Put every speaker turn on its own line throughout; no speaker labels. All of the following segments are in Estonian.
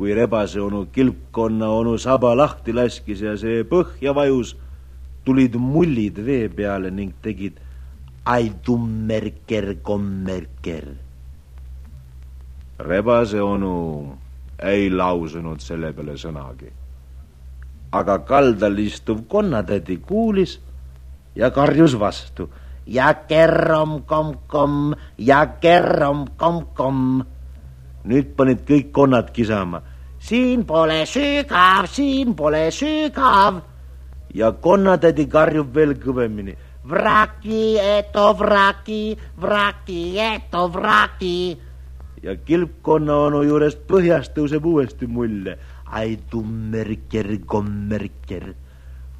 kui rebase onu kilpkonna onu saba lahti laskis ja see põhja vajus, tulid mullid vee peale ning tegid ai tummerker kommerker. rebase onu ei lausunud selle peale sõnagi. aga kaldal istuv konnatädi kuulis ja karjus vastu ja kerrom kom-kom ja kerrom kom-kom. nüüd panid kõik konnad kisama. Siin pole sügav, siin pole sügav. ja konnatädi karjub veel kõvemini. Vraki, eto vraki, vraki, eto vraki. ja kilpkonna onu juurest põhjast tõuseb uuesti mulje. ai tummerker, kommerker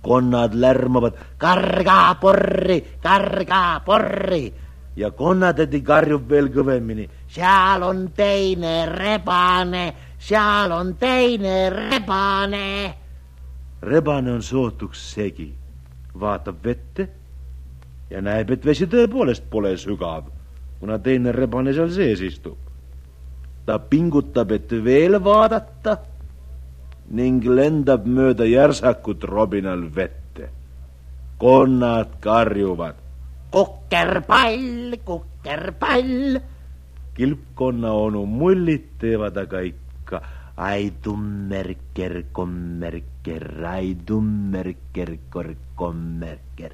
konnad lärmavad karga porri, karga porri ja konnatädi karjub veel kõvemini. seal on teine rebane, seal on teine rebane. rebane on sootuks segi, vaatab vette ja näeb, et vesi tõepoolest pole sügav, kuna teine rebane seal sees istub. ta pingutab, et veel vaadata ning lendab mööda järsakut robinal vette. konnad karjuvad. kukerpall, kukerpall. kilpkonna onu mullid teevad aga ikka ai tummerker, kommerker, ai tummerker, kommerker.